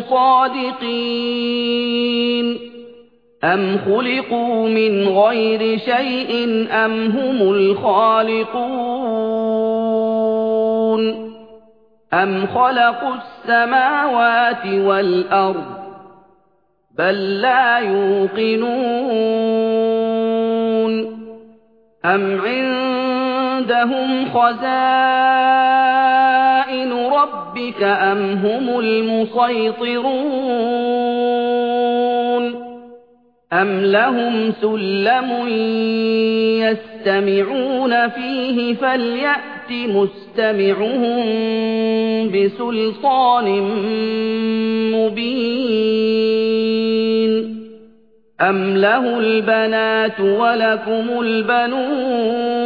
صَادِقِينَ أَمْ خُلِقُوا مِنْ غَيْرِ شَيْءٍ أَمْ هُمُ الْخَالِقُونَ أَمْ خَلَقُوا السَّمَاوَاتِ وَالْأَرْضَ بَل لَّا يُوقِنُونَ أَمْ عِندَهُمْ خَزَائِنُ رَبِّكَ أَمْ هُمُ الْمُصَيْطِرُونَ أَمْ لَهُمْ سُلَّمٌ يَسْتَمِعُونَ فِيهِ فَلْيَأْتِ مُسْتَمِعُهُم بِسُلْطَانٍ مُّبِينٍ أَمْ لَهُ الْبَنَاتُ وَلَكُمُ الْبَنُونَ